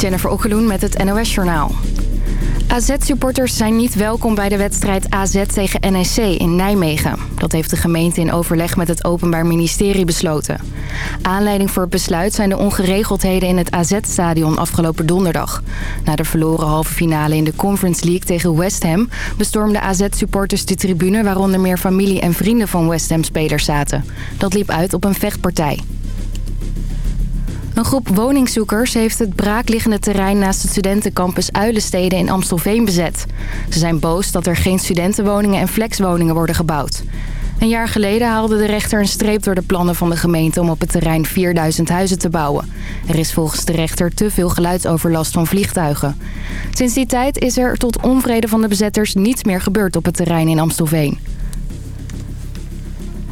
Jennifer Okkeloen met het NOS Journaal. AZ-supporters zijn niet welkom bij de wedstrijd AZ tegen NEC in Nijmegen. Dat heeft de gemeente in overleg met het Openbaar Ministerie besloten. Aanleiding voor het besluit zijn de ongeregeldheden in het AZ-stadion afgelopen donderdag. Na de verloren halve finale in de Conference League tegen West Ham... bestormden AZ-supporters de tribune waaronder meer familie en vrienden van West Ham-spelers zaten. Dat liep uit op een vechtpartij. Een groep woningzoekers heeft het braakliggende terrein naast het studentencampus Uilensteden in Amstelveen bezet. Ze zijn boos dat er geen studentenwoningen en flexwoningen worden gebouwd. Een jaar geleden haalde de rechter een streep door de plannen van de gemeente om op het terrein 4000 huizen te bouwen. Er is volgens de rechter te veel geluidsoverlast van vliegtuigen. Sinds die tijd is er tot onvrede van de bezetters niets meer gebeurd op het terrein in Amstelveen.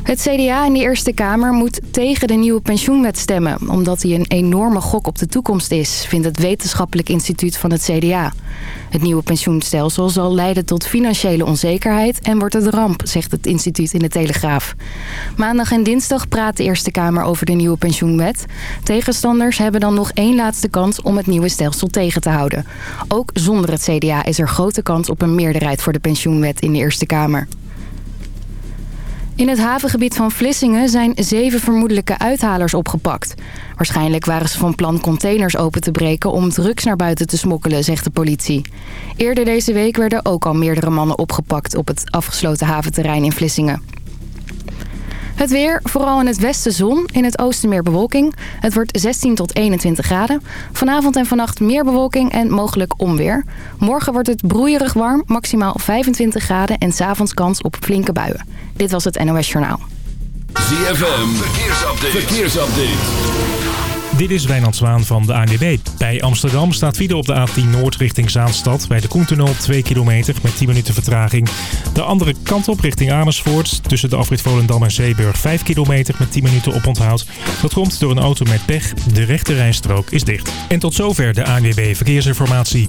Het CDA in de Eerste Kamer moet tegen de nieuwe pensioenwet stemmen... omdat die een enorme gok op de toekomst is... vindt het wetenschappelijk instituut van het CDA. Het nieuwe pensioenstelsel zal leiden tot financiële onzekerheid... en wordt het ramp, zegt het instituut in de Telegraaf. Maandag en dinsdag praat de Eerste Kamer over de nieuwe pensioenwet. Tegenstanders hebben dan nog één laatste kans om het nieuwe stelsel tegen te houden. Ook zonder het CDA is er grote kans op een meerderheid voor de pensioenwet in de Eerste Kamer. In het havengebied van Vlissingen zijn zeven vermoedelijke uithalers opgepakt. Waarschijnlijk waren ze van plan containers open te breken om drugs naar buiten te smokkelen, zegt de politie. Eerder deze week werden ook al meerdere mannen opgepakt op het afgesloten haventerrein in Vlissingen. Het weer, vooral in het westen zon, in het oosten meer bewolking. Het wordt 16 tot 21 graden. Vanavond en vannacht meer bewolking en mogelijk onweer. Morgen wordt het broeierig warm, maximaal 25 graden en s'avonds kans op flinke buien. Dit was het NOS Journaal. ZFM, verkeersupdate. Dit is Wijnand Zwaan van de ANWB. Bij Amsterdam staat file op de A10 Noord richting Zaanstad. Bij de Koentunnel 2 kilometer met 10 minuten vertraging. De andere kant op richting Amersfoort. Tussen de afrit Volendam en Zeeburg 5 kilometer met 10 minuten oponthoud. Dat komt door een auto met pech. De rechte rijstrook is dicht. En tot zover de ANWB Verkeersinformatie.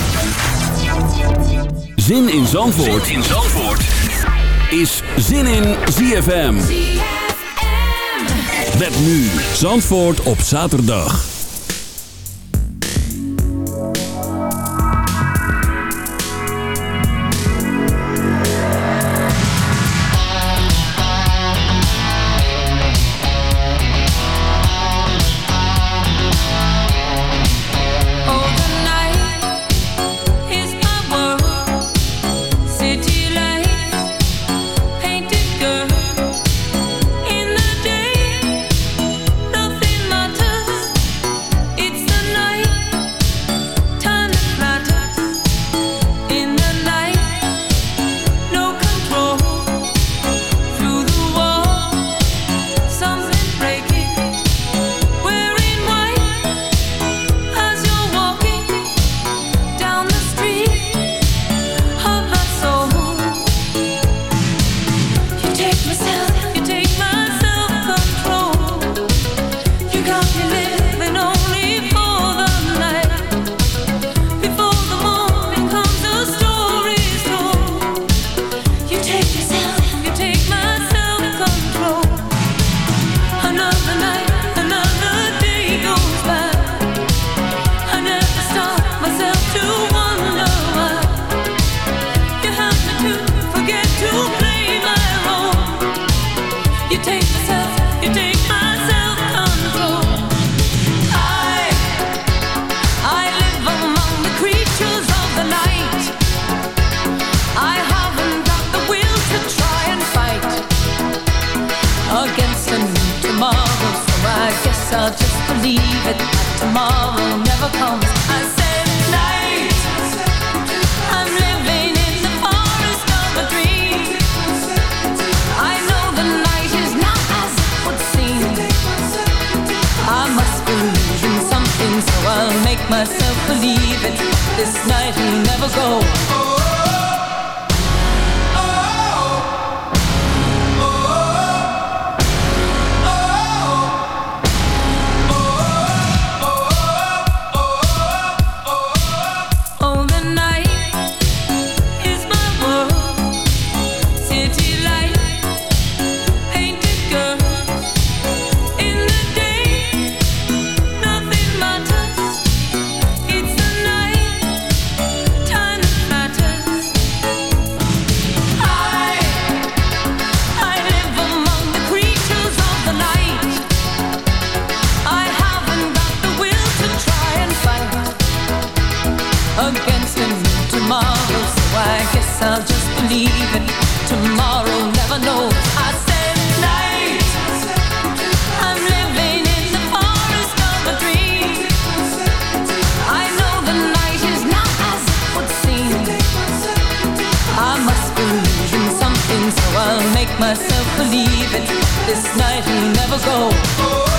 Zin in Zandvoort, zin in Zandvoort. is Zin in ZFM. Met nu Zandvoort op zaterdag. I'll just believe it. Tomorrow, never knows. I said night. I'm living in the forest of a dream. I know the night is not as it would seem. I must believe in something, so I'll make myself believe it. This night will never go.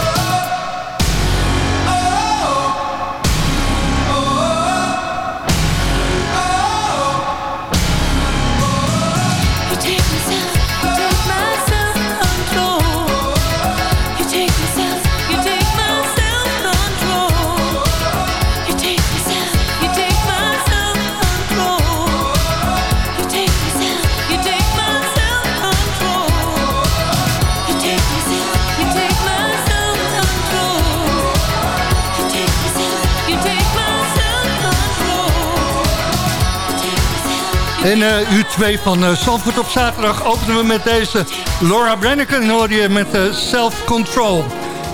En uh, uur 2 van uh, Zandvoort op zaterdag openen we met deze Laura Brenneken. hoor je met uh, Self Control.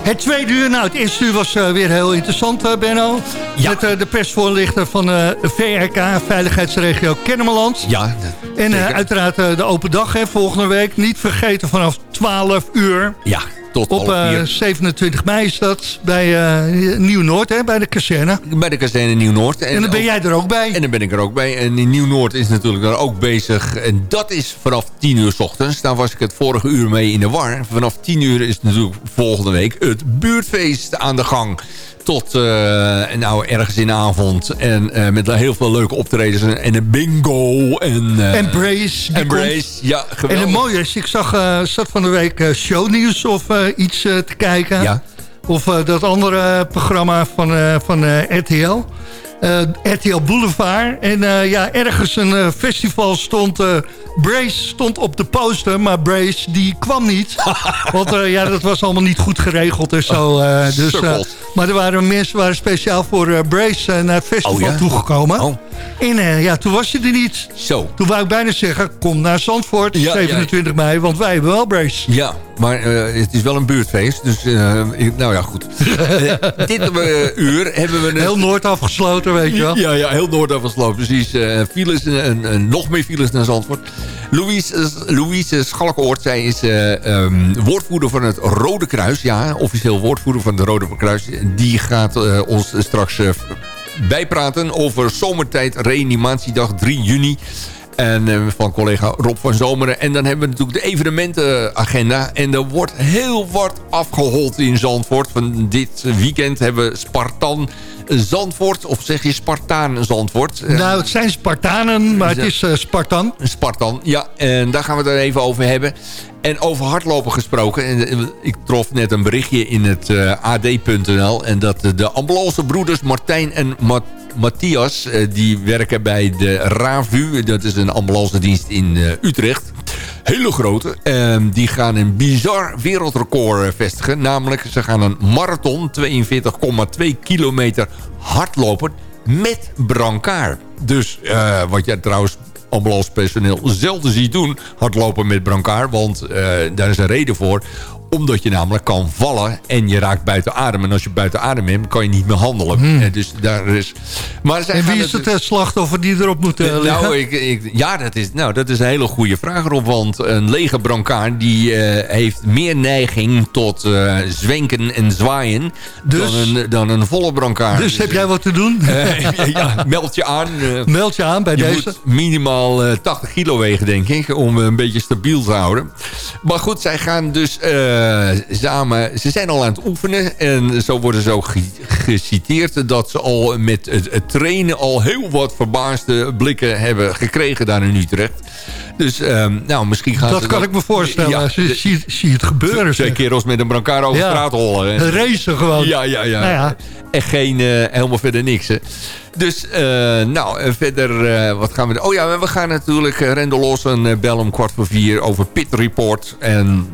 Het tweede uur, nou het eerste uur was weer heel interessant, Benno. Ja. Met de persvoorlichter van VRK, Veiligheidsregio Kennemerland. Ja, En uiteraard de open dag hè, volgende week. Niet vergeten vanaf 12 uur. Ja, tot Op 27 mei is dat bij Nieuw-Noord, bij de kazerne. Bij de kazerne Nieuw-Noord. En, en, dan ben jij er ook bij. En dan ben ik er ook bij. En in Nieuw-Noord is natuurlijk daar ook bezig. En dat is vanaf 10 uur s ochtends. Daar was ik het vorige uur mee in de war. Vanaf 10 uur is natuurlijk volgende week het buurtfeest aan de gang tot uh, nou, ergens in de avond. En uh, met heel veel leuke optredens. En een bingo. En, uh, Embrace. Embrace, ja, geweldig. En het mooie is, ik zag, zat van de week shownieuws of iets te kijken. Ja. Of dat andere programma van, van RTL. Uh, RTL Boulevard. En uh, ja, ergens een uh, festival stond... Brace stond op de poster, maar Brace die kwam niet. Want ja, dat was allemaal niet goed geregeld en zo. dus, maar er waren mensen waren speciaal voor Brace naar het festival oh, ja? toegekomen. Oh. En ja, toen was je er niet. Zo. Toen wou ik bijna zeggen, kom naar Zandvoort, ja, 27 mei, want wij hebben wel Brace. Ja, maar het is wel een buurtfeest. Dus, nou ja, goed. dit uur hebben we... Een... Heel Noord afgesloten, Ja, ja heel Noord afgesloten. Precies. files, en, nog meer files naar Zandvoort. Louise, Louise Schalkoort, zij is um, woordvoerder van het Rode Kruis. Ja, officieel woordvoerder van het Rode Kruis. Die gaat ons straks bijpraten over zomertijd reanimatiedag 3 juni. En uh, van collega Rob van Zomeren. En dan hebben we natuurlijk de evenementenagenda. En er wordt heel wat afgehold in Zandvoort. Van dit weekend hebben we Spartan Zandvoort. Of zeg je Spartaan Zandvoort? Nou, het zijn Spartanen, maar het is uh, Spartan. Spartan, ja. En daar gaan we het er even over hebben. En over hardlopen gesproken. En ik trof net een berichtje in het uh, eh, ad.nl. En dat de ambulancebroeders Martijn en Matthias... Uh, die werken bij de RAVU. Dat is een ambulancedienst in uh, Utrecht. Hele grote. Ehm, die gaan een bizar wereldrecord vestigen. Namelijk, ze gaan een marathon, 42,2 kilometer hardlopen met brancard. Dus wat jij trouwens ambulancepersoneel zelden ziet doen... hardlopen met brancard, want daar is een reden voor omdat je namelijk kan vallen en je raakt buiten adem. En als je buiten adem bent, kan je niet meer handelen. Hmm. Dus daar is... maar en wie is het, het slachtoffer die erop moet uh, liggen? Nou, ik, ik, ja, dat is, nou, dat is een hele goede vraag erop. Want een lege brancard die, uh, heeft meer neiging tot uh, zwenken en zwaaien... Dus, dan, een, dan een volle brancard. Dus, dus heb jij wat te doen? ja, meld je aan. meld je aan bij je deze. Moet minimaal 80 kilo wegen, denk ik. Om een beetje stabiel te houden. Maar goed, zij gaan dus eh, samen... Ze zijn al aan het oefenen. En zo worden ze ook ge- geciteerd... dat ze al met het, trainen al heel wat verbaasde blikken hebben gekregen daar in Utrecht. Dus ehm, nou, misschien gaan Dat ze... kan ik me voorstellen. Ja, Zie, zie, zie het gebeuren. Twee kerels met een brancard over Ja. straat hollen. hè. Een race gewoon. Ja, ja, ja. Nou ja. En geen, eh, helemaal verder niks. Hè. Dus, eh, nou, en verder, eh, wat gaan we doen? Oh ja, we gaan natuurlijk Rendel Lawson uh, bellen om kwart voor vier over Pit Report. En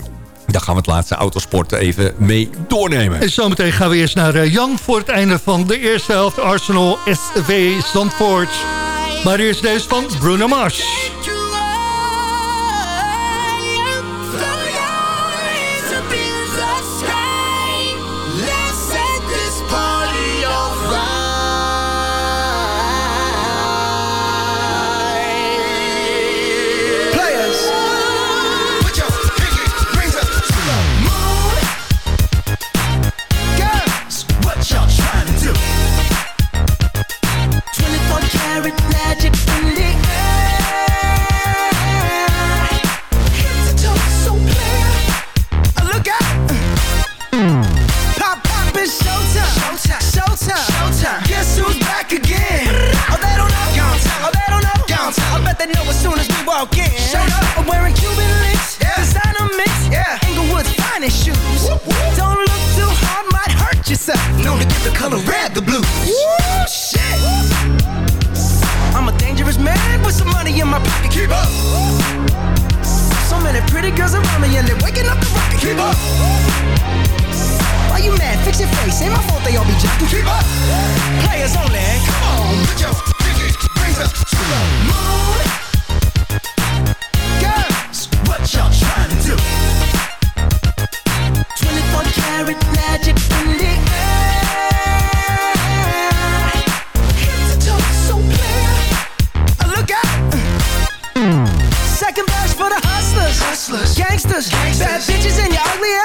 daar gaan we het laatste autosport even mee doornemen. En zometeen gaan we eerst naar eh, Jan voor het einde van de eerste helft. Arsenal SV Zandvoort. Maar eerst deze van Bruno Mars. Showtime. Showtime. Showtime. Guess who's back again? I bet they know as soon as we walk in. Up. I'm wearing Cuban links. Designer mix. Finest shoes. Don't look too hard, might hurt yourself. Known to the color red the blues. Woo, shit. I'm a dangerous man with some money in my pocket. Keep up. So many pretty girls around me and they're waking up the. Keep up. Why you mad? Fix your face. Ain't my fault they all be jacking. Keep up. Players only. Come on, put your pinky rings up to the moon. Girls, what y'all trying to do? 24 karat magic in the air. Head to toe, so clear. Uh, Look out. Second verse for the hustlers, hustlers, gangsters, bad bitches, and your ugly ass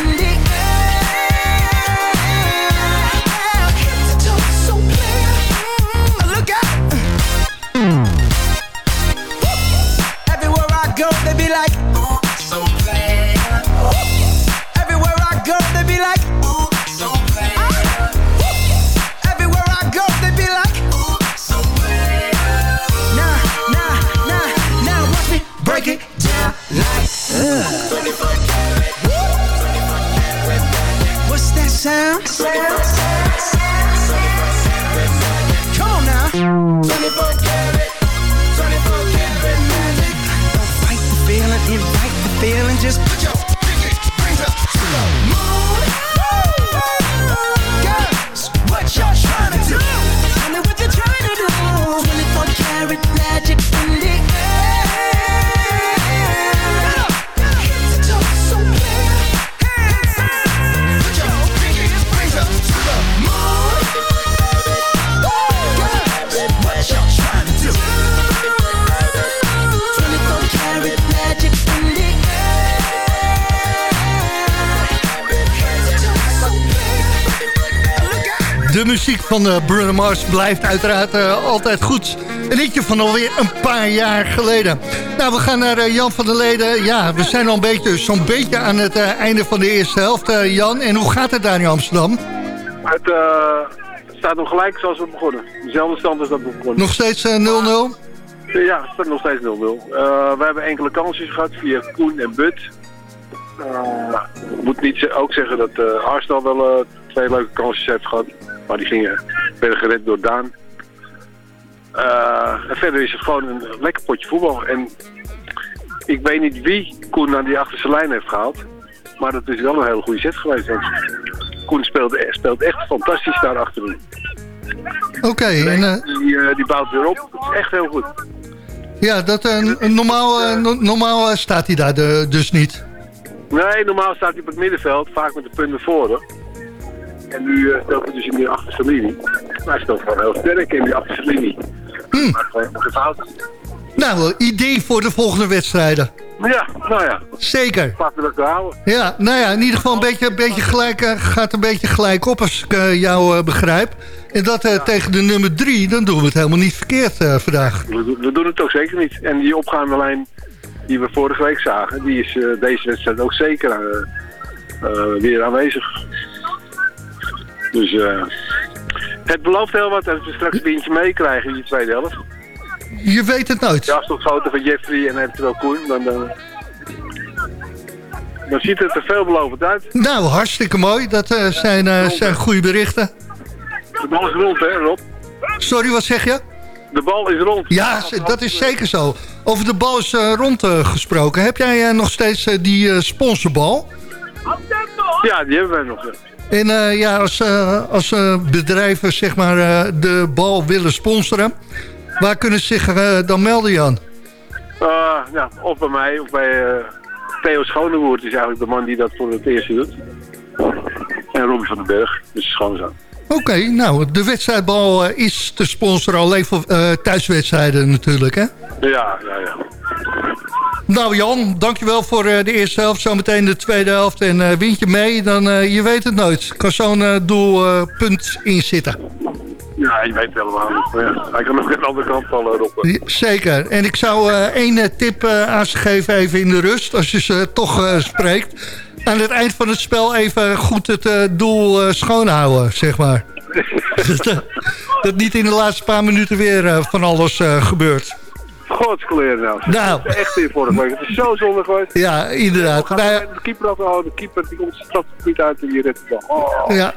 van eh, Bruno Mars blijft uiteraard eh, altijd goed. Een liedje van alweer een paar jaar geleden. Nou, we gaan naar eh, Jan van der Leden. Ja, we zijn al een beetje, zo'n beetje aan het einde van de eerste helft, Jan. En hoe gaat het daar in Amsterdam? Het staat nog gelijk zoals we begonnen. Dezelfde stand als dat we begonnen. Nog steeds eh, 0-0? Ja, het staat nog steeds 0-0. Eh, we hebben enkele kansjes gehad via Koen en But. Ik moet niet ook zeggen dat eh, Arsenal wel twee leuke kansjes heeft gehad. Maar die gingen werden gered door Daan. Eh, en verder is het gewoon een lekker potje voetbal. En ik weet niet wie Koen naar die achterste lijn heeft gehaald. Maar dat is wel een hele goede set geweest. Koen speelt, speelt echt fantastisch daar achterin. Oké, en eh, Die, eh, die bouwt weer op. Het is echt heel goed. ja, dat, normaal, no- normaal staat hij daar de- dus niet. Nee, normaal staat hij op het middenveld, vaak met de punten voor. hoor. En nu eh, speelt hij dus in die achterste linie. Maar hij speelt gewoon heel sterk in die achterste linie. Hm. Maar gewoon fout. Nou, idee voor de volgende wedstrijden. Ja, nou ja, Zeker. laten we dat te houden. Ja, nou ja, in ieder geval een beetje, een beetje gelijk, eh, gaat een beetje gelijk op als ik eh, jou begrijp. En dat tegen de nummer drie, dan doen we het helemaal niet verkeerd vandaag. We, doen- we doen het ook zeker niet. En die opgaande lijn die we vorige week zagen, die is deze wedstrijd ook zeker weer aanwezig. Dus eh, het belooft heel wat als we straks een windje meekrijgen in die tweede helft. Je weet het nooit. De afstandsfoto van Jeffrey en eventueel Koen, dan, dan, dan ziet het er veelbelovend uit. Nou, hartstikke mooi. Dat eh, zijn, eh, zijn goede berichten. De bal is rond, hè Rob? Sorry, wat zeg je? De bal is rond. Ja, dat is zeker zo. Over de bal is eh, rond eh, gesproken. Heb jij eh, nog steeds eh, die eh, sponsorbal? Ja, die hebben wij nog. En eh, ja, als, eh, als eh, bedrijven zeg maar, de bal willen sponsoren... waar kunnen ze zich dan melden, Jan? Ja, of bij mij, of bij Theo Schonewoerd. is eigenlijk de man die dat voor het eerst doet. En Robbie van den Berg, dus schoonzoon. Oké, nou, de wedstrijdbal is te sponsoren alleen voor thuiswedstrijden natuurlijk, hè? Ja, ja, ja. Nou Jan, dankjewel voor eh, de eerste helft. Zometeen de tweede helft. En eh wint je mee, dan eh, je weet het nooit. Kan zo'n doelpunt inzitten. Ja, je weet het helemaal niet. Ja, hij kan aan de andere kant vallen, Rob. Zeker. En ik zou één tip aan ze geven even in de rust. Als je ze toch spreekt. Aan het eind van het spel even goed het doel schoonhouden, zeg maar. dat, dat niet in de laatste paar minuten weer van alles gebeurt. Godskleren nou. Nou. Echt in vorige week. Het is zo zonde geweest. Ja, inderdaad. Nou ja, de keeper altijd, oh, de keeper die komt straks niet uit en die redt het. Oh, Ja,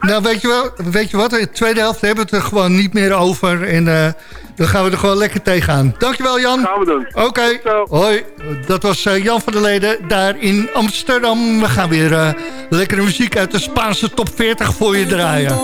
nou weet je, wel, weet je wat, in de tweede helft hebben we het er gewoon niet meer over. En eh, dan gaan we er gewoon lekker tegenaan. Dankjewel Jan. gaan we doen. Oké, Zo. hoi. Dat was eh, Jan van der Leden daar in Amsterdam. We gaan weer eh, lekkere muziek uit de Spaanse top 40 voor je draaien.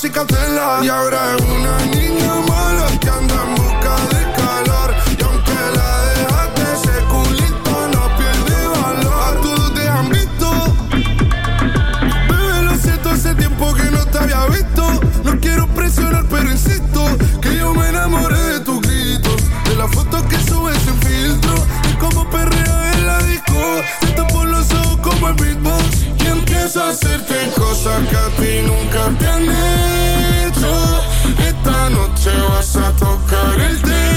Y ahora es una niña mala que anda en busca de calor. Y aunque la dejaste, ese culito no pierde valor. A todos te han visto. Bebé, lo siento, hace tiempo que no te había visto. No quiero presionar, pero insisto que yo me enamoré de tus gritos. De las fotos que subes sin filtro. Y como perreo en la disco. Te tapo los ojos como el beatbox. Y empiezo a hacerte que a ti nunca te han hecho. Esta noche vas a tocar el.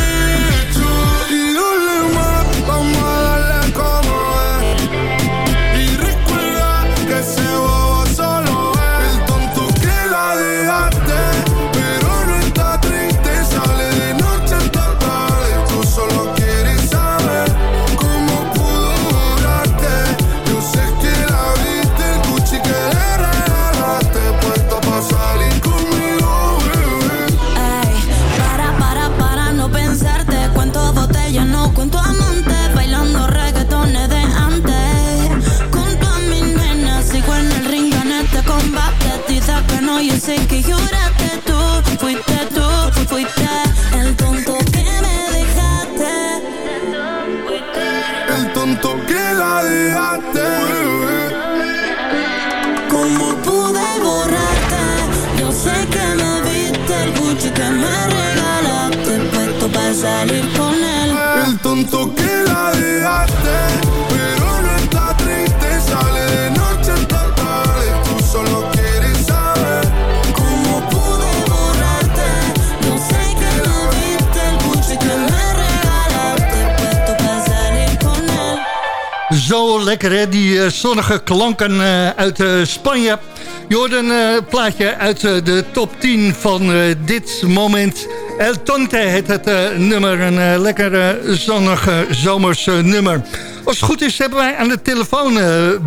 Lekker hè, die eh, zonnige klanken eh, uit eh, Spanje. Je hoort een plaatje uit de top 10 van dit moment. El Tonte heet het nummer, een lekker zonnige zomers nummer. Als het goed is hebben wij aan de telefoon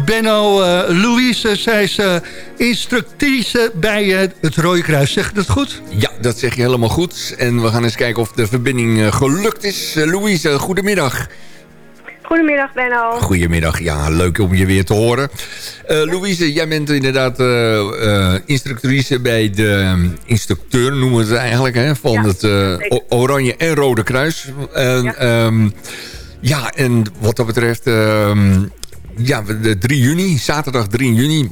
Benno Louise. Zij is instructrice bij het Rode Kruis. Zeg ik dat goed? Ja, dat zeg je helemaal goed. En we gaan eens kijken of de verbinding gelukt is. Louise, goedemiddag. Goedemiddag Benno. Goedemiddag, ja, leuk om je weer te horen. Eh, Louise, jij bent inderdaad eh, eh, instructrice bij de ehm, instructeur, noemen we het eigenlijk, hè, van Ja, het Oranje en Rode Kruis. En, Ja. ja. ja, en wat dat betreft, ehm, ja, de 3 juni, zaterdag 3 juni,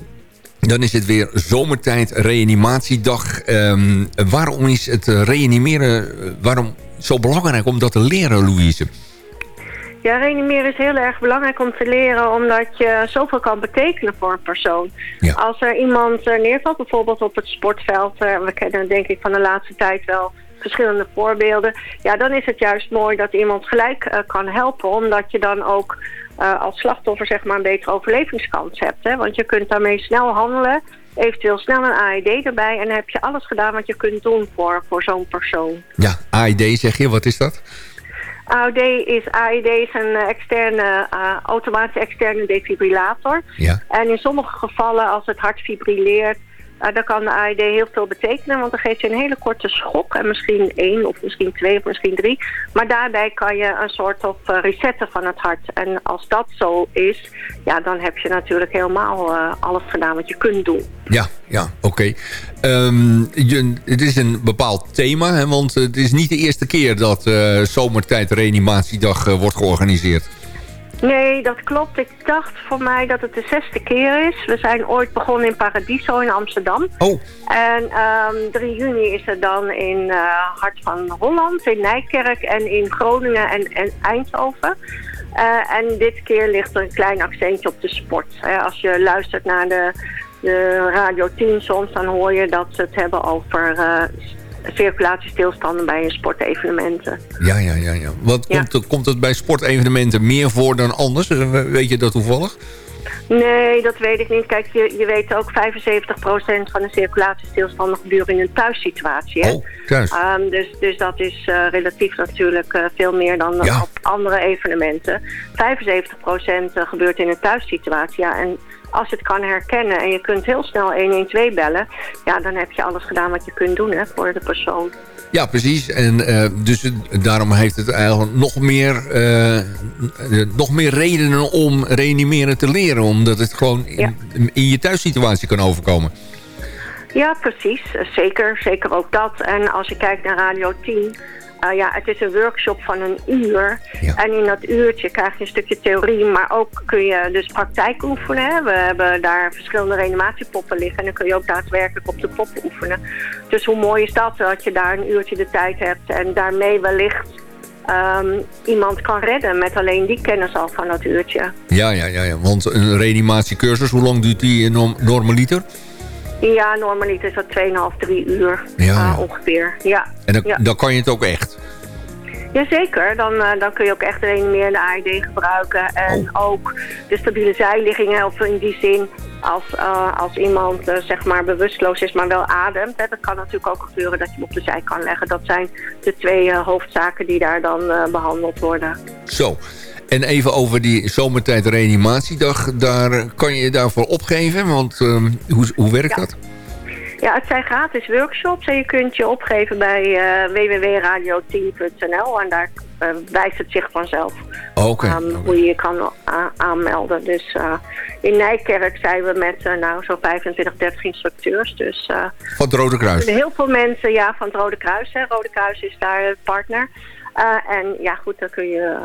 dan is het weer zomertijd, reanimatiedag. Ehm, waarom is het reanimeren, waarom zo belangrijk om dat te leren, Louise? Ja, reanimeren is heel erg belangrijk om te leren... omdat je zoveel kan betekenen voor een persoon. Ja. Als er iemand eh, neervalt, bijvoorbeeld op het sportveld... eh, we kennen denk ik van de laatste tijd wel verschillende voorbeelden... ja, dan is het juist mooi dat iemand gelijk eh, kan helpen... omdat je dan ook als slachtoffer zeg maar een betere overlevingskans hebt. Hè? Want je kunt daarmee snel handelen... Eventueel snel een AED erbij en dan heb je alles gedaan wat je kunt doen voor, voor zo'n persoon. Ja, AID zeg je, wat is dat? AOD is, AED is een eh, externe, eh, automatische externe defibrillator. Ja. En in sommige gevallen, als het hart fibrilleert, eh, dan kan de AED heel veel betekenen. Want dan geeft je een hele korte schok. En misschien één, of misschien twee, of misschien drie. Maar daarbij kan je een soort of eh, resetten van het hart. En als dat zo is, ja, dan heb je natuurlijk helemaal eh, alles gedaan wat je kunt doen. Ja, ja, oké. Ehm, het is een bepaald thema, hè, want het is niet de eerste keer dat eh zomertijd reanimatiedag wordt georganiseerd. Nee, dat klopt. Ik dacht voor mij dat het de zesde keer is. We zijn ooit begonnen in Paradiso in Amsterdam. Oh, En ehm 3 juni is het dan in eh, Hart van Holland, in Nijkerk en in Groningen en, en Eindhoven. Eh, en dit keer ligt er een klein accentje op de sport. Eh, als je luistert naar de, de Radio 10 soms, dan hoor je dat ze het hebben over circulatiestilstanden bij een sportevenementen. ja, ja, ja. ja. Wat Ja. komt, komt het bij sportevenementen meer voor dan anders? Eh, Weet je dat toevallig? Nee, dat weet ik niet. Kijk, je, je weet ook 75% van de circulatiestilstanden gebeuren in een thuissituatie. Hè? Oh, thuis. Ehm, dus, dus dat is eh, relatief natuurlijk eh, veel meer dan Ja. op andere evenementen. 75% eh, gebeurt in een thuissituatie. Ja, en als het kan herkennen en je kunt heel snel 112 bellen... ja, dan heb je alles gedaan wat je kunt doen hè, voor de persoon. Ja, precies. En eh, dus het- daarom heeft het eigenlijk nog meer, eh, eh, nog meer redenen om reanimeren te leren. Omdat het gewoon in, Ja. in je thuissituatie kan overkomen. Ja, precies. Zeker, zeker ook dat. En als je kijkt naar Radio 10... eh, ja, het is een workshop van een uur. Ja. En in dat uurtje krijg je een stukje theorie, maar ook kun je dus praktijk oefenen. Hè. We hebben daar verschillende reanimatiepoppen liggen en dan kun je ook daadwerkelijk op de poppen oefenen. Dus hoe mooi is dat, dat je daar een uurtje de tijd hebt en daarmee wellicht ehm, iemand kan redden met alleen die kennis al van dat uurtje. Ja, ja, ja, ja. Want een reanimatiecursus, hoe lang duurt die norm, normaliter? Ja, normaliter is dat 2,5, 3 uur Ja, eh, ongeveer. Ja. En dan, dan kan je het ook echt. Jazeker, dan, eh, dan kun je ook echt de reanimerende AED gebruiken. En Oh. ook de stabiele zijligging helpen in die zin. Als, eh, als iemand zeg maar bewusteloos is, maar wel ademt. Hè, dat kan natuurlijk ook gebeuren dat je hem op de zij kan leggen. Dat zijn de twee hoofdzaken die daar dan eh, behandeld worden. Zo. En even over die zomertijd reanimatiedag. Daar kan je je daarvoor opgeven. Want ehm, hoe, hoe werkt Ja. dat? Ja, het zijn gratis workshops en je kunt je opgeven bij eh www.radio10.nl en daar eh, wijst het zich vanzelf Oké. aan hoe je je kan aanmelden. Dus eh, in Nijkerk zijn we met nou zo'n 25, 30 instructeurs. Dus Van het Rode Kruis. heel veel mensen ja, van het Rode Kruis. Hè. Rode Kruis is daar partner. En ja goed, dan kun je,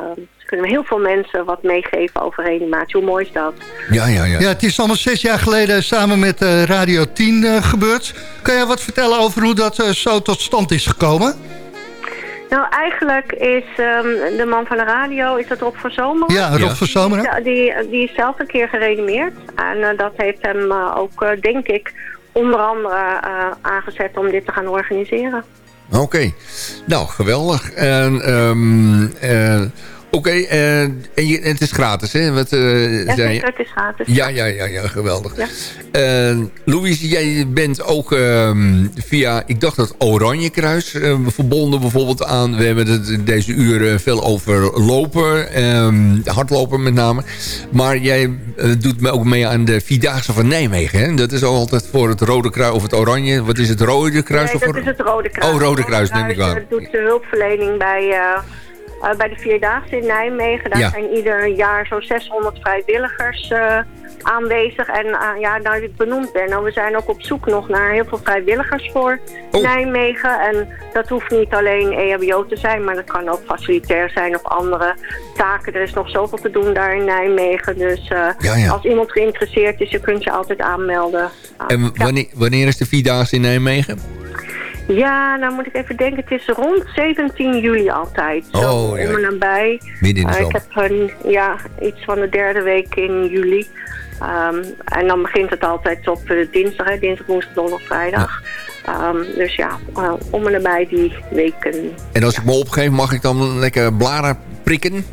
kunnen we heel veel mensen wat meegeven over reanimatie. Hoe mooi is dat? Ja, ja, ja. Ja, het is allemaal zes jaar geleden samen met eh, Radio 10 eh, gebeurd. Kan jij wat vertellen over hoe dat eh, zo tot stand is gekomen? Nou, eigenlijk is ehm, de man van de radio, is dat Rob van Zomer? Ja, Rob van Zomer. Ja, die, die is zelf een keer gereanimeerd. En dat heeft hem eh, ook, eh, denk ik, onder andere eh, aangezet om dit te gaan organiseren. Oké, nou geweldig. En, ehm, eh, Oké, eh, en en het is gratis, hè? Wat, eh, Ja, zei je? zeker, het is gratis. Ja, ja, ja, ja geweldig. Ja. Eh, Louise, jij bent ook ehm, via, ik dacht dat Oranje Kruis eh, verbonden bijvoorbeeld aan. We hebben het deze uur veel over lopen, ehm, hardlopen met name. Maar jij doet me ook mee aan de Vierdaagse van Nijmegen. Hè? Dat is ook altijd voor het Rode Kruis of het Oranje. Wat is het Rode Kruis? Nee, of dat is het Rode Kruis. Oh, Rode Kruis, neem ik aan. eh, doet de hulpverlening bij, eh, bij de Vierdaagse in Nijmegen. Daar Ja. zijn ieder jaar zo'n 600 vrijwilligers eh, aanwezig. En eh, ja, nou ik benoemd ben, nou, we zijn ook op zoek nog naar heel veel vrijwilligers voor Oh. Nijmegen. En dat hoeft niet alleen EHBO te zijn, maar dat kan ook facilitair zijn of andere taken. Er is nog zoveel te doen daar in Nijmegen. Dus Ja, ja. als iemand geïnteresseerd is, je kunt je altijd aanmelden. En wanneer, wanneer is de Vierdaagse in Nijmegen? Ja, nou moet ik even denken. Het is rond 17 juli altijd. Zo Oh, om en nabij. Midden in de Eh, ik zomer. heb een, ja, iets van de derde week in juli. Ehm, en dan begint het altijd op eh, dinsdag, hè, dinsdag, woensdag, donderdag, vrijdag. Ehm, dus ja, eh, om en nabij die weken. En als ik me opgeef, mag ik dan lekker blaren prikken?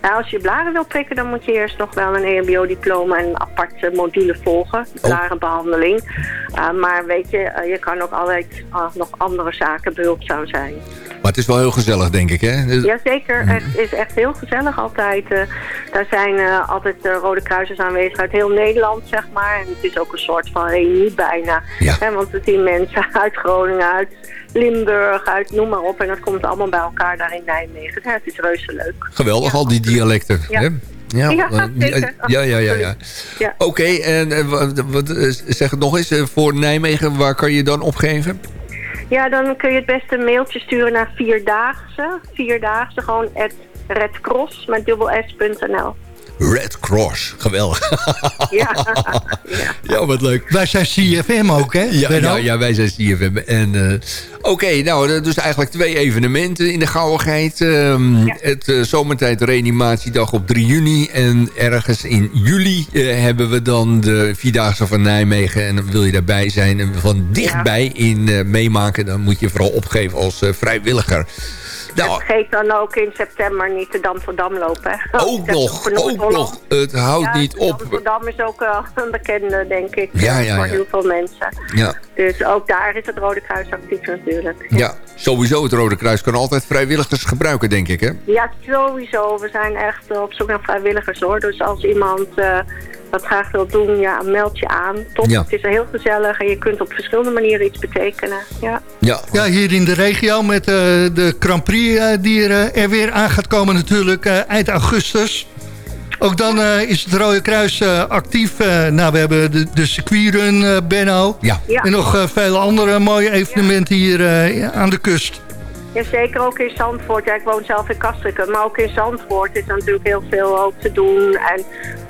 Nou, als je blaren wil prikken, dan moet je eerst nog wel een E EHBO-diploma en een aparte module volgen. Oh. Blarenbehandeling. Eh, maar weet je, eh, je kan ook altijd eh, nog andere zaken behulpzaam zijn. Maar het is wel heel gezellig, denk ik, hè? Dus- Jazeker, het is echt heel gezellig altijd. daar zijn altijd Rode Kruisers aanwezig uit heel Nederland, zeg maar. En het is ook een soort van reunie bijna. Ja. Hè, want het zien mensen uit Groningen, uit Limburg, uit noem maar op. En dat komt allemaal bij elkaar daar in Nijmegen. Ja, het is reuze leuk. Geweldig, al die dialecten. Ja. Hè? Ja, Ja, eh, ja, ja, ja, ja. Ja. Oké, en eh, wat, eh, zeg het nog eens. Voor Nijmegen, waar kan je dan opgeven? Ja, dan kun je het beste een mailtje sturen naar Vierdaagse. Vierdaagse, gewoon at redcross met dubbel s.nl. Red Cross, geweldig. Ja. ja. ja, wat leuk. Wij zijn CFM ook, hè? Ja, ja, ja, wij zijn CFM. En, eh, Oké, nou, eh, dus eigenlijk twee evenementen in de gauwigheid. Ehm, Het eh, zomertijd reanimatiedag op 3 juni. En ergens in juli eh, hebben we dan de Vierdaagse van Nijmegen. En dan wil je daarbij zijn en van dichtbij in eh, meemaken... dan moet je vooral opgeven als eh, vrijwilliger. Nou, Vergeet dan ook in september niet de Dam voor Dam lopen. hè. ook nog, ook nog. Het houdt Ja, niet op. Amsterdam is ook wel een bekende, denk ik, Ja, ja, voor heel veel mensen. Ja. Dus ook daar is het Rode Kruis actief natuurlijk. Ja, sowieso het Rode Kruis kan altijd vrijwilligers gebruiken, denk ik, hè? Ja, sowieso. We zijn echt op zoek naar vrijwilligers hoor. Dus als iemand eh, dat graag wil doen, ja, meld je aan. Top, Ja. het is heel gezellig en je kunt op verschillende manieren iets betekenen. Ja, Ja, Ja, hier in de regio met eh, de Grand Prix eh, die er, eh, er weer aan gaat komen natuurlijk eh, eind augustus. Ook dan eh, is het Rode Kruis eh, actief. Eh, nou, we hebben de, de circuitrun, eh Benno. ja. Ja. En nog eh, vele andere mooie evenementen hier eh, aan de kust. Ja, zeker ook in Zandvoort. Ja, ik woon zelf in Kastrikum, maar ook in Zandvoort is er natuurlijk heel veel ook te doen. En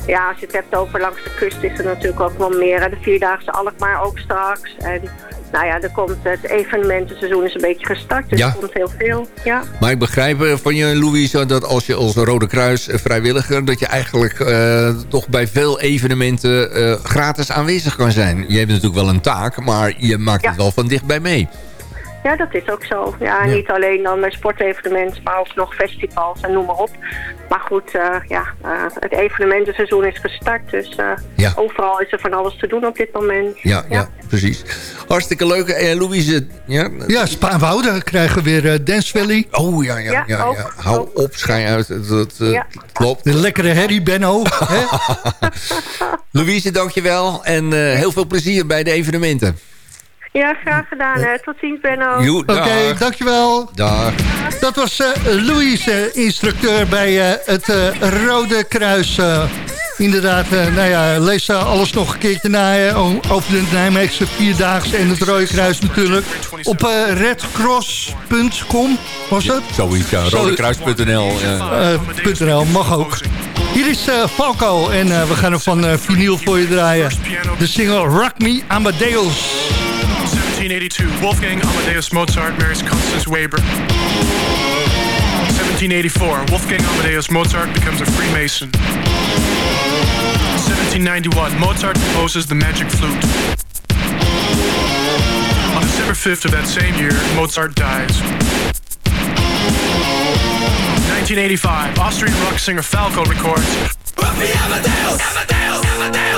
ja, als je het hebt over langs de kust is er natuurlijk ook wel meer. En de Vierdaagse Alkmaar ook straks. En nou ja, er komt het evenementenseizoen is een beetje gestart, dus Ja. er komt heel veel. Ja. Maar ik begrijp eh, van je, Louisa, dat als je als Rode Kruis eh, vrijwilliger... dat je eigenlijk eh, toch bij veel evenementen gratis aanwezig kan zijn. Je hebt natuurlijk wel een taak, maar je maakt Ja. het wel van dichtbij mee. Ja, dat is ook zo. Ja, niet alleen dan bij sportevenementen, maar ook nog festivals en noem maar op. Maar goed, eh, ja, eh, het evenementenseizoen is gestart, dus eh, Ja. overal is er van alles te doen op dit moment. Ja, ja. precies. Hartstikke leuk. Eh, Louise, ja? Ja, Spaanwouden krijgen we weer Dance Valley. Oh, ja, ja, ja. Ja, ja, ook, Hou ook. op, schijn uit. Eh, Ja. klopt. De lekkere herrie, Benno. hè? Louise, dankjewel. En eh, heel veel plezier bij de evenementen. Ja, graag gedaan. Hè. Tot ziens, Benno. Oké, dankjewel. Dag. Dat was eh Louise, instructeur bij eh, het eh, Rode Kruis. eh. inderdaad, eh, nou ja, lees alles nog een keertje na over de Nijmeegse Vierdaagse en het Rode Kruis natuurlijk. Op eh, redcross.com was het? Zoiets, ja. Zo- Rodekruis.nl. Ja. Eh, .nl, mag ook. Hier is eh, Falco en eh, we gaan er van vinyl voor je draaien. De single Rock Me Amadeus. 17 1782, Wolfgang Amadeus Mozart marries Constance Weber. 1784, Wolfgang Amadeus Mozart becomes a Freemason. 1791, Mozart composes the Magic Flute. On December 5th of that same year, Mozart dies. 1985, Austrian rock singer Falco records! Amadeus! Amadeus! Amadeus!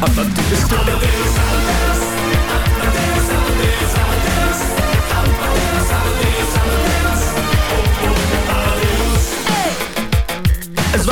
Come and rock me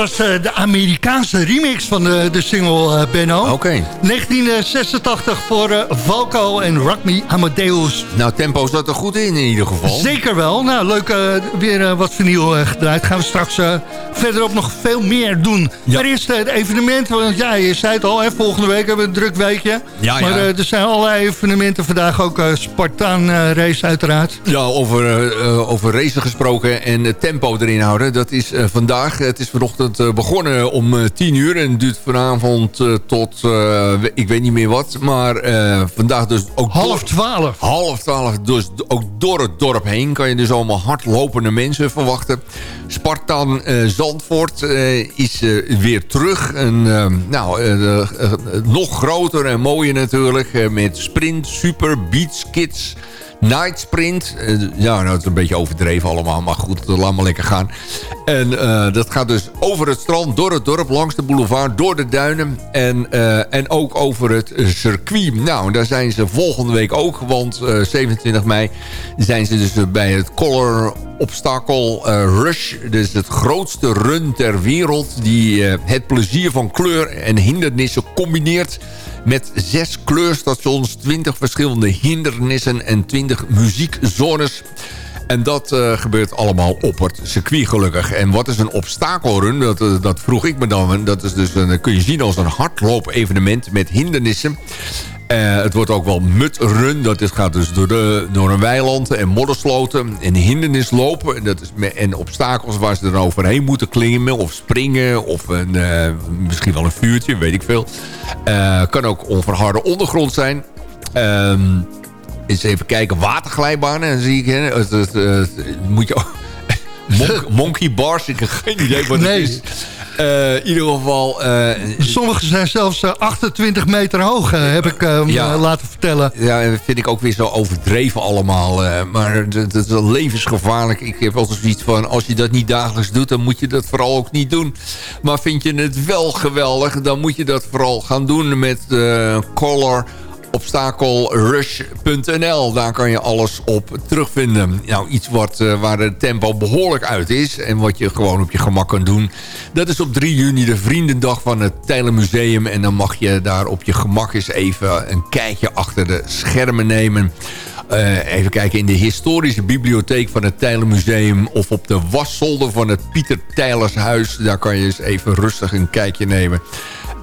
Was eh, de Amerikaanse remix van de, de single eh, Benno. Oké. 1986 voor eh, Valko en Rock Me Amadeus. Nou, tempo zat er goed in in ieder geval. Zeker wel. Nou, leuk eh, weer wat vernieuw gedraaid. Gaan we straks verderop nog veel meer doen. Maar eerst het evenement. Want ja, je zei het al, hè, volgende week hebben we een druk weekje. Ja, maar ja. er zijn allerlei evenementen. Vandaag ook Spartaan race uiteraard. Ja, over, over racen gesproken en het tempo erin houden. Dat is vandaag. Het is vanochtend begonnen om 10 uur. En duurt vanavond eh, tot, eh, ik weet niet meer wat. Maar eh, vandaag dus ook... Half door- twaalf. Half twaalf. Dus ook door het dorp heen kan je dus allemaal hardlopende mensen verwachten. Spartan Zandvoort is weer terug. En, eh, nou, nog groter en mooier natuurlijk. met sprint, super, beats, kids... Night Sprint. Eh, ja, nou, het is een beetje overdreven allemaal. Maar goed, laat maar lekker gaan. En eh, dat gaat dus over het strand, door het dorp, langs de boulevard, door de duinen. En, eh, en ook over het circuit. Nou, daar zijn ze volgende week ook. Want eh, 27 mei zijn ze dus bij het Color Obstacle Rush. Dus het grootste run ter wereld. Die het plezier van kleur en hindernissen combineert met zes kleurstations, 20 verschillende hindernissen en 20 muziekzones. En dat eh, gebeurt allemaal op het circuit gelukkig. En wat is een obstakelrun? Dat, eh, dat vroeg ik me dan. Dat is dus een, kun je zien als een hardloop-evenement met hindernissen. Eh, het wordt ook wel mutrun. Dat is, gaat dus door, de, door een weiland en moddersloten. En hindernislopen. En, dat is me- en obstakels waar ze dan overheen moeten klimmen. Of springen. Of een, eh, misschien wel een vuurtje. Weet ik veel. Eh, kan ook onverharde ondergrond zijn. Ehm eens even kijken. Waterglijbanen. Zie ik. Hè? Het, het, het- moet je ook- monkey bars. Ik heb geen idee wat Nee. het is. Eh, in ieder geval... eh, Sommige zijn zelfs eh, 28 meter hoog, eh, heb ik eh, Ja. eh, laten vertellen. Ja, dat vind ik ook weer zo overdreven allemaal. eh, maar het is wel levensgevaarlijk. Ik heb altijd zoiets van, als je dat niet dagelijks doet... dan moet je dat vooral ook niet doen. Maar vind je het wel geweldig... dan moet je dat vooral gaan doen met eh Color obstakelrush.nl. Daar kan je alles op terugvinden. Nou, iets wat, eh, waar het tempo behoorlijk uit is... en wat je gewoon op je gemak kan doen. Dat is op 3 juni de Vriendendag van het Tijlen Museum. En dan mag je daar op je gemak eens even een kijkje achter de schermen nemen. Eh, even kijken in de historische bibliotheek van het Tijlenmuseum... of op de waszolder van het Pieter Tijlershuis. Daar kan je eens even rustig een kijkje nemen.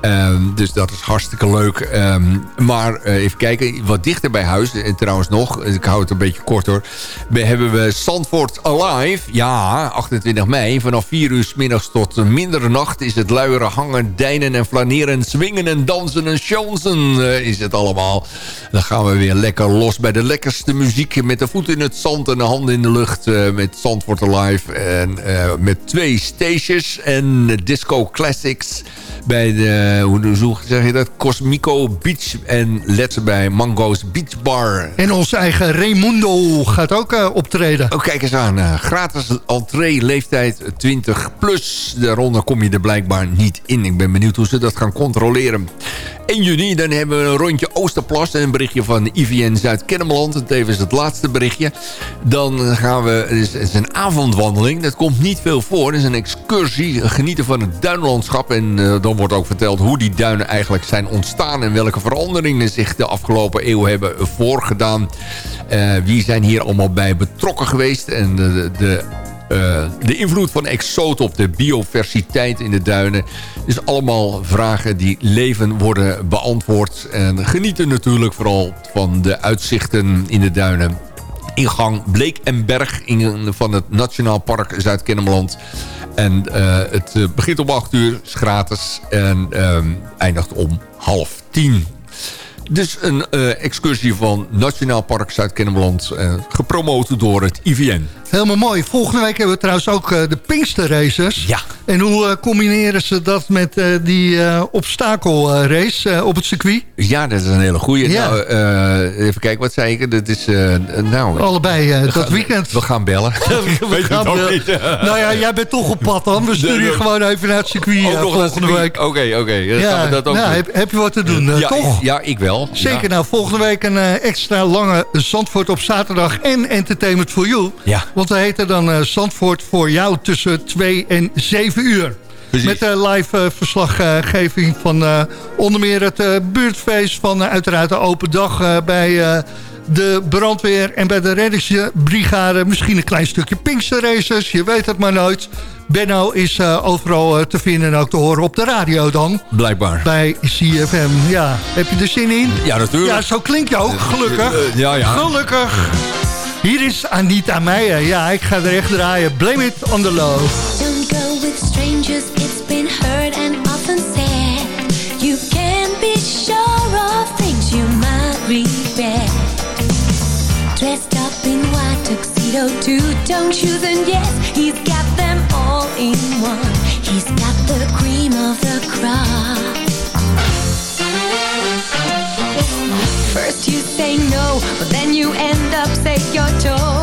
Ehm, dus dat is hartstikke leuk. Ehm, maar eh, even kijken, wat dichter bij huis. En trouwens nog, ik hou het een beetje kort hoor. We hebben we Zandvoort Alive. Ja, 28 mei. Vanaf 4 uur s middags tot mindere nacht is het luieren, hangen, deinen en flaneren, swingen en dansen en chansen eh, is het allemaal. Dan gaan we weer lekker los bij de lekkerste muziek. Met de voet in het zand en de handen in de lucht. eh, met Zandvoort Alive. En eh, met twee stages en disco classics bij de, hoe hoe zeg je dat? Cosmico Beach en let bij Mango's Beach Bar. En onze eigen Raimundo gaat ook eh, optreden. Oh, kijk eens aan. eh, gratis entree, leeftijd 20 plus. Daaronder kom je er blijkbaar niet in. Ik ben benieuwd hoe ze dat gaan controleren. 1 juni, dan hebben we een rondje Oosterplas... en een berichtje van IVN Zuid-Kennemerland. Het tevens het laatste berichtje. Dan gaan we... Het is, een avondwandeling. Dat komt niet veel voor. Het is een excursie. Genieten van het duinlandschap. En eh, dan wordt ook verteld hoe die duinen eigenlijk zijn ontstaan... en welke veranderingen zich de afgelopen eeuw hebben voorgedaan. Eh, wie zijn hier allemaal bij betrokken geweest? En de... de eh, de invloed van exoten op de biodiversiteit in de duinen. Dus allemaal vragen die leven worden beantwoord. En genieten natuurlijk vooral van de uitzichten in de duinen. Ingang Bleek en Berg in, van het Nationaal Park Zuid-Kennemerland. En eh, het eh, begint om 8 uur, is gratis. En ehm, eindigt om half tien. Dus een eh, excursie van Nationaal Park Zuid-Kennemerland. gepromoot door het IVN. Helemaal mooi. Volgende week hebben we trouwens ook eh, de Pinkster Races. Ja. En hoe eh, combineren ze dat met eh, die obstakelrace op het circuit? Ja, dat is een hele goeie. Ja. Nou, even kijken, wat zei ik? Dat is, nou... Allebei dat gaan- weekend. We gaan bellen. We Weet gaan niet? nou ja, jij bent toch op pad dan. We sturen je gewoon even naar het circuit volgende circuit. week. Oké, oké. Ja, dat ook nou, heb, heb je wat te doen, ja, toch? Ja, ik wel. Zeker, Ja. nou volgende week een extra lange Zandvoort op zaterdag en Entertainment for You. Ja. Want we heten dan eh, Zandvoort voor jou tussen 2 en 7 uur. Precies. Met de live eh, verslaggeving van eh, onder meer het eh, buurtfeest van eh, uiteraard de open dag eh, bij eh, de brandweer en bij de reddingsbrigade. Misschien een klein stukje Pinkster Races, je weet het maar nooit. Benno is eh, overal eh, te vinden en ook te horen op de radio dan. Blijkbaar. Bij CFM, ja. Heb je er zin in? Ja, natuurlijk. Ja, zo klink je ook, gelukkig. Eh, ja, ja. Gelukkig. Hier is Anita Meijer. Ja, ik ga er echt draaien. Blame it on the love. Don't go with strangers, it's been heard and often said. You can be sure of things you might regret. Dressed up in white tuxedo, two tone shoes, and yes, he's got them all in one. He's got the cream of the crop. First you say no, but then you end up say your toe.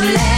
lonely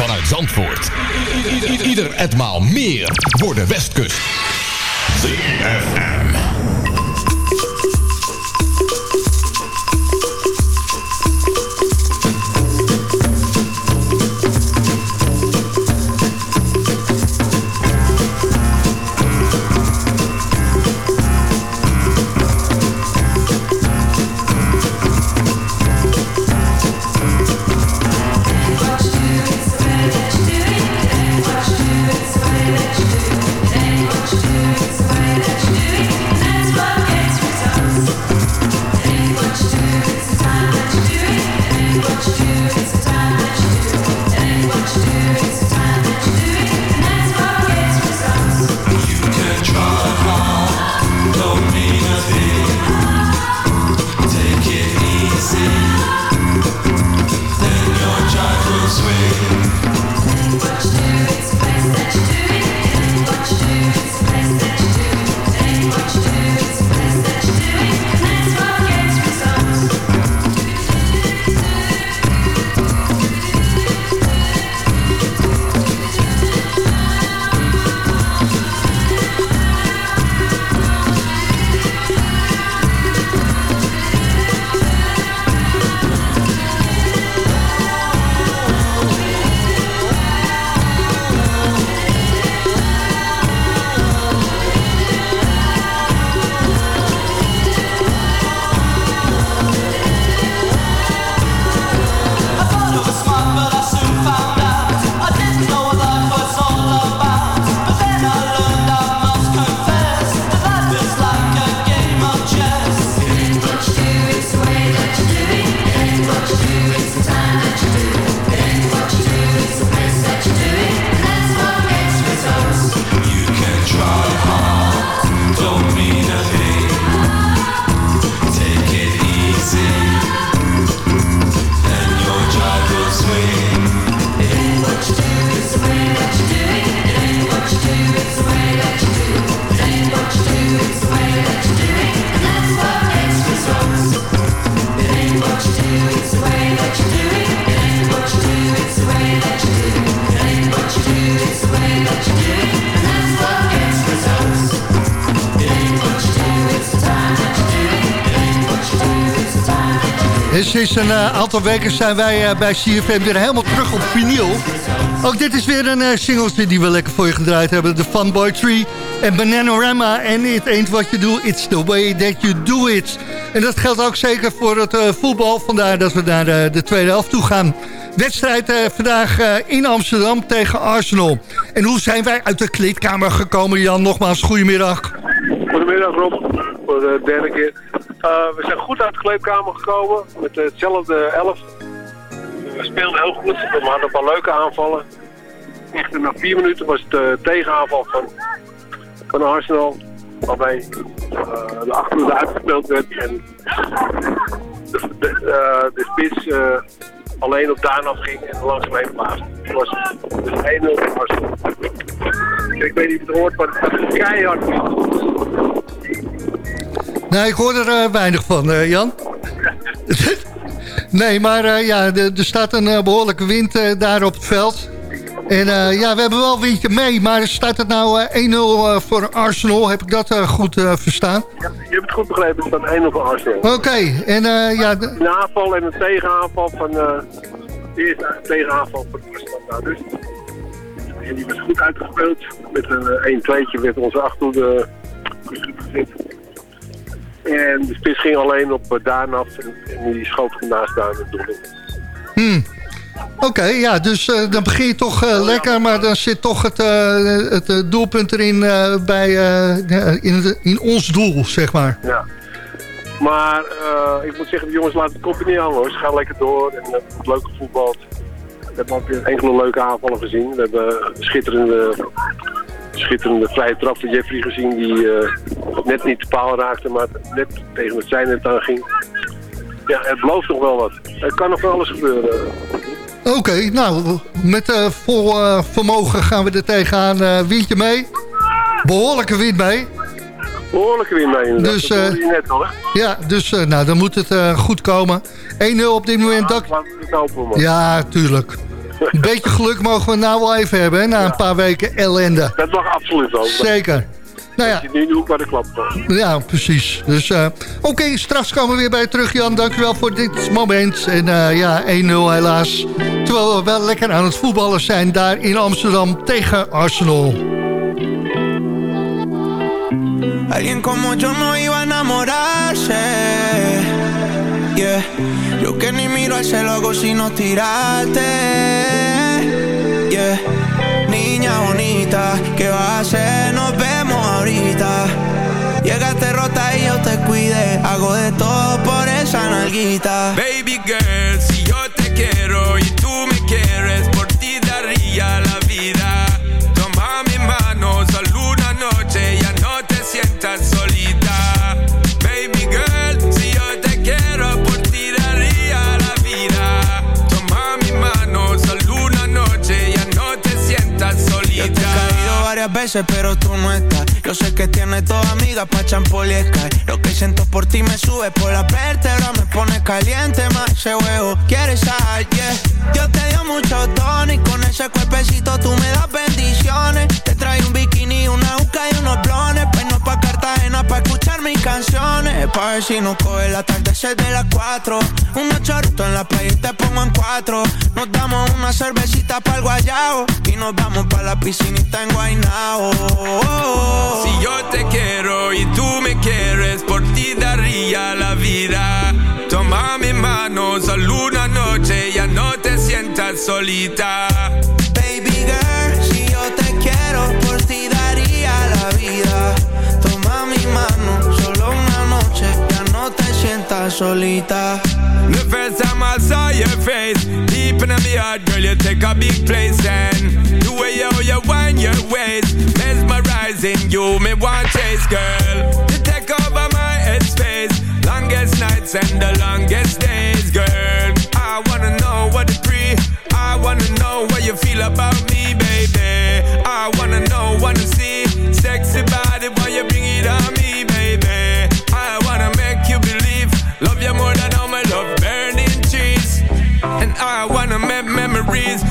vanuit Zandvoort. Ieder etmaal meer voor de Westkust. Sinds een eh, aantal weken zijn wij eh, bij CFM weer helemaal terug op vinyl. Ook dit is weer een uh, die we lekker voor je gedraaid hebben. De Funboy Tree en Bananorama. en It Ain't What You Do, It's The Way That You Do It. En dat geldt ook zeker voor het voetbal, vandaar dat we naar de tweede helft toe gaan. Wedstrijd vandaag in Amsterdam tegen Arsenal. En hoe zijn wij uit de kleedkamer gekomen, Jan? Nogmaals, goedemiddag. Goedemiddag, Rob. Voor de derde keer we zijn goed uit de kleedkamer gekomen met hetzelfde elf. We speelden heel goed, we hadden een paar leuke aanvallen. Echt na vier minuten was het de tegenaanval van, van Arsenal. Waarbij eh, de achterhoede uitgespeeld werd en de, de, eh, spits eh, alleen op Daan afging en langs hem heen. Het was dus 1-0 voor Arsenal. Ik weet niet of het hoort, maar het was keihard. Nee, ik hoor er eh, weinig van, eh, Jan. nee, maar eh, ja, er staat een eh, behoorlijke wind daar op het veld. En ja, we hebben wel windje mee, maar staat het nou eh, 1-0 eh, voor Arsenal? Heb ik dat goed verstaan? Je hebt het goed begrepen, het staat 1-0 voor Arsenal. Oké, en ja, de- Een aanval en een tegenaanval van... de eerste tegenaanval van Arsenal. Nou, dus, en die was goed uitgespeeld. Met een 1-2'tje werd onze achterhoede goed gezet. En de spits ging alleen op uh, Daan af en, en die schoot naast Daan het doel hmm. Oké, ja, dus eh, dan begin je toch eh, lekker, maar dan zit toch het, eh, het eh, doelpunt erin eh, bij, eh, in, de- in ons doel, zeg maar. Ja. Maar eh, ik moet zeggen, de jongens laten het kopje niet hangen hoor. Ze gaan lekker door en het leuk gevoetbald. We hebben ook weer enkele leuke aanvallen gezien. We hebben een schitterende, schitterende vrije trap van Jeffrey gezien die eh, net niet de paal raakte, maar net tegen het zijnet aan ging. Ja, het belooft nog wel wat. Er kan nog wel alles gebeuren. Oké, nou, met eh, vol eh, vermogen gaan we er tegenaan. windje mee. Behoorlijke wind mee. Behoorlijke wind mee inderdaad. Dus, dat je net al, hè? Ja, dus nou, dan moet het goed komen. 1-0 op dit moment. Dat... We het man. Ja, tuurlijk. Een beetje geluk mogen we nou wel even hebben, hè, na een paar weken ellende. Dat mag absoluut wel. Zeker. Nou ja, Je nu in de hoek waar de klap ja precies. Dus, eh, Oké, straks komen we weer bij je terug, Jan. Dankjewel voor dit moment. En eh, ja, 1-0 helaas. Terwijl we wel lekker aan het voetballen zijn daar in Amsterdam tegen Arsenal. Alguien como yo no iba a enamorarse. Yeah. Que ni miro al cielo hago sino tirarte. Yeah. Niña bonita, ¿qué vas a hacer? Nos vemos ahorita. Llegaste rota y yo te cuidé. Hago de todo por esa nalguita. Baby girl, pero tú no estás. Yo sé que tienes todas amigas pa' champol y Sky. Lo que siento por ti me sube por la vértebra, me pone caliente más ese huevo. ¿Quieres sal? Yeah. Dios te dio mucho tono y con ese cuerpecito tú me das bendiciones. Te trae un bikini, una uca y unos blones. Pa' escuchar mis canciones. Pa' si nos coge el atardecer de las 4. Unos chorritos en la playa te pongo en cuatro. Nos damos una cervecita para el guayao. Y nos vamos pa' la piscinita en Guaynao. Si yo te quiero y tú me quieres, por ti daría la vida. Toma mi mano, solo una noche, ya no te sientas solita. Baby girl, si yo te quiero, por ti daría la vida. Mi mano, solo una noche, ya no te sientas solita. The first time I saw your face, deep in my heart, girl, you take a big place. And the way how you wind your waist, mesmerizing you, me want chase, girl. You take over my headspace, longest nights and the longest days, girl. I wanna know what it pre, I wanna know what you feel about me, baby. I wanna know, wanna see,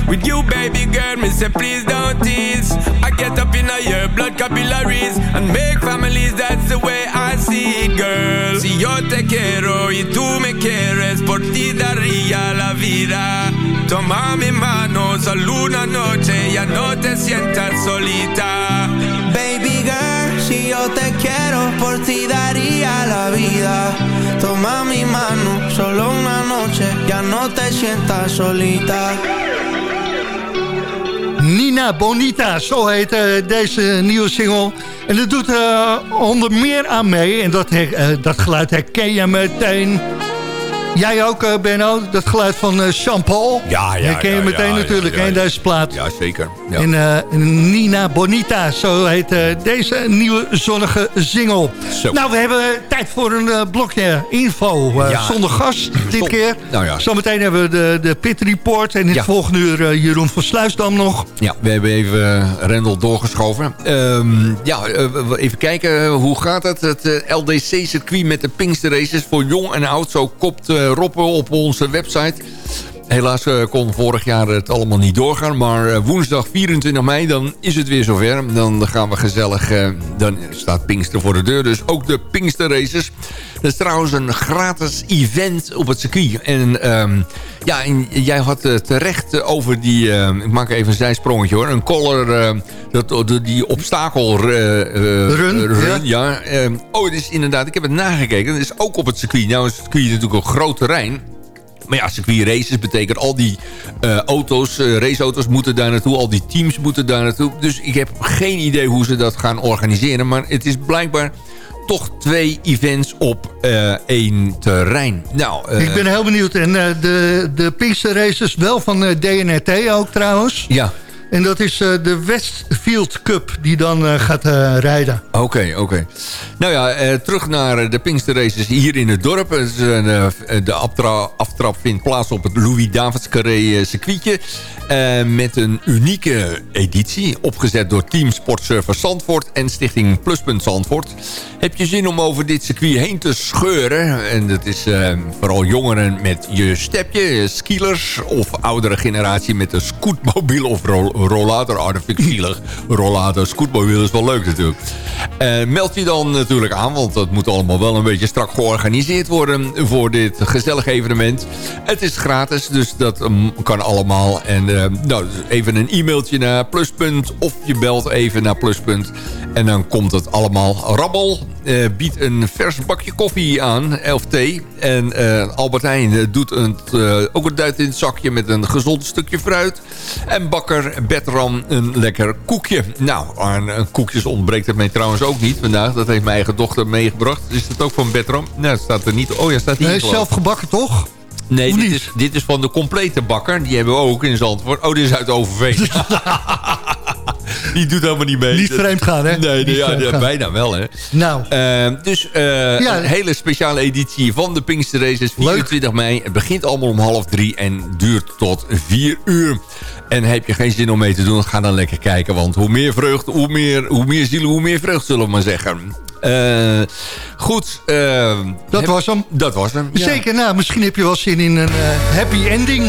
with you, baby girl. Me say, please don't tease. I get up in your blood capillaries and make families. That's the way I see it, girl. Si yo te quiero y tú me quieres, por ti daría la vida. Toma mi mano, solo una noche, ya no te sientas solita. Baby girl, si yo te quiero, por ti daría la vida. Toma mi mano, solo una noche, ya no te sientas solita. Nina Bonita, zo heet eh, deze nieuwe single. En dat doet eh, onder meer aan mee. En dat, eh, dat geluid herken je meteen. Jij ook, eh, Benno? Dat geluid van eh, Jean-Paul? Ja, ja, Herken je ja, meteen ja, natuurlijk, ja, ja. deze plaat. Ja, zeker. Ja. En eh, Nina Bonita, zo heet deze nieuwe zonnige single. Zo. Nou, we hebben tijd voor een eh, blokje info zonder gast dit keer. Nou ja. Zometeen hebben we de, de Pit Report en in het volgende uur Jeroen van Sluisdam nog. Ja, we hebben even Rendel doorgeschoven. Ehm, ja, even kijken, hoe gaat het? Het LDC-circuit met de Pinkster Races voor jong en oud. Zo kopt eh, Roppe op onze website. Helaas eh, kon vorig jaar het allemaal niet doorgaan. Maar eh, woensdag 24 mei, dan is het weer zover. Dan gaan we gezellig... eh, dan staat Pinkster voor de deur. Dus ook de Pinkster Races. Dat is trouwens een gratis event op het circuit. En ehm, ja, en jij had eh, terecht over die... ik maak even een zijsprongetje hoor. Een collar... eh, dat, die obstakel... Run, run ja. ehm, oh, het is inderdaad... Ik heb het nagekeken. Het is ook op het circuit. Nou is het circuit natuurlijk een groot terrein. Maar ja, circuit races betekent al die eh, auto's, eh, raceauto's moeten daar naartoe. Al die teams moeten daar naartoe. Dus ik heb geen idee hoe ze dat gaan organiseren. Maar het is blijkbaar toch twee events op eh, één terrein. Nou, Ik ben heel benieuwd. En de, de Pinkster Races wel van DNRT ook trouwens. Ja. En dat is eh, de Westfield Cup die dan eh, gaat eh, rijden. Oké, oké. Nou ja, terug naar de Pinkster Races hier in het dorp. De aftra- aftrap vindt plaats op het Louis Davids Carré circuitje. met een unieke editie. Opgezet door Team Sportservice Zandvoort en Stichting Pluspunt Zandvoort. Heb je zin om over dit circuit heen te scheuren? En dat is vooral jongeren met je stepje, skielers... of oudere generatie met een scootmobiel of ro- rollator. Oh, dat vind. Rollator, scootmobiel is wel leuk natuurlijk. Eh, meld je dan natuurlijk aan, want dat moet allemaal wel een beetje strak georganiseerd worden... voor dit gezellige evenement. Het is gratis, dus dat mm, kan allemaal. En eh, nou, even een e-mailtje naar Pluspunt of je belt even naar Pluspunt. En dan komt het allemaal. Rabbel eh, biedt een vers bakje koffie aan, of thee. En eh, Albert Heijn eh, doet een, ook een duit in het zakje met een gezond stukje fruit. En bakker Betram een lekker koekje. Nou, aan koekjes ontbreekt het mij trouwens ook niet vandaag. Dat heeft mijn eigen dochter meegebracht. Is dat ook van Betram? Nou, het staat er niet. Oh ja, staat hier. Nee, zelf gebakken toch? Nee, dit is, dit is van de complete bakker. Die hebben we ook in Zandvoort. Oh, dit is uit Overveen. Die doet helemaal niet mee. Niet vreemd gaan, hè? Nee, nee ja, bijna wel, hè. Nou, Eh, dus eh, Ja. een hele speciale editie van de Pinkster Races. 24 mei. Het begint allemaal om half drie en duurt tot vier uur. En heb je geen zin om mee te doen, ga dan lekker kijken. Want hoe meer vreugd, hoe meer, hoe meer zielen, hoe meer vreugd, zullen we maar zeggen. Eh, goed. eh, dat heb- was hem. Dat was hem. ja. Zeker, nou, misschien heb je wel zin in een eh, happy ending.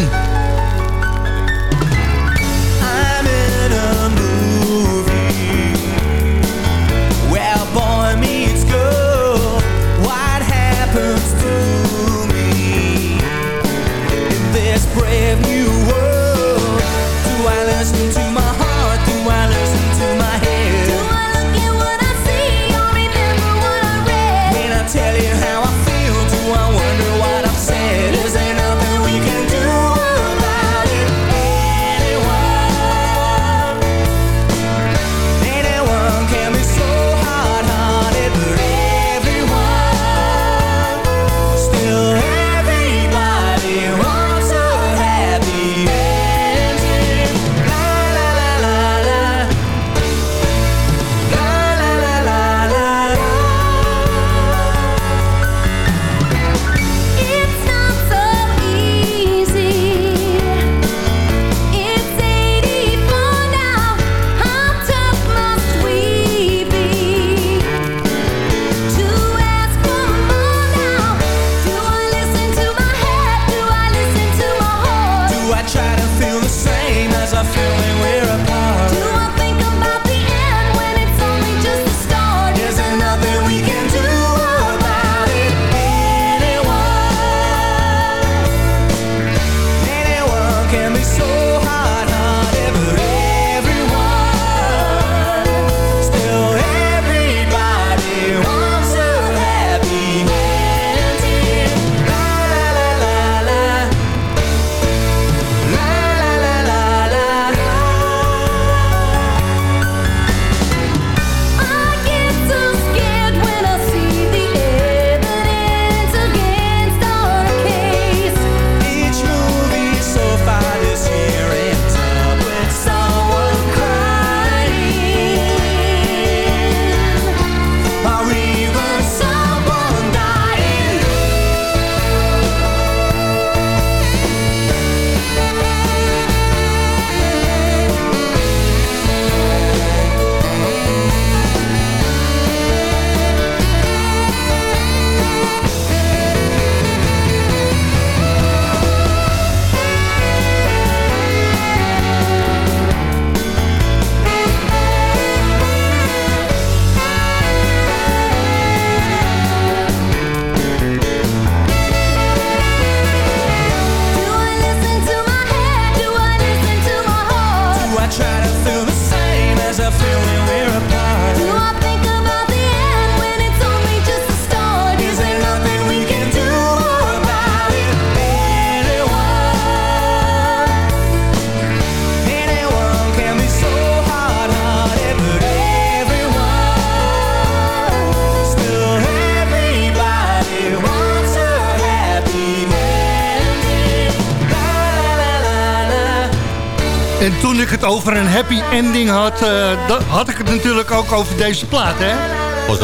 over een happy ending had, eh, had ik het natuurlijk ook over deze plaat, hè?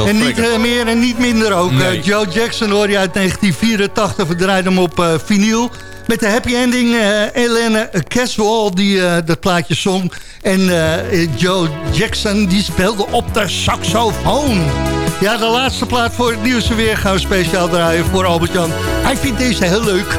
En niet eh, meer en niet minder ook. Eh, Joe Jackson hoor je uit 1984, we hem op uh, vinyl. Met de happy ending, Elena Caswell die dat plaatje zong. En Joe Jackson die speelde op de saxofoon. Ja, de laatste plaat voor het nieuws weer gaan speciaal draaien voor Albert-Jan. Hij vindt deze heel leuk.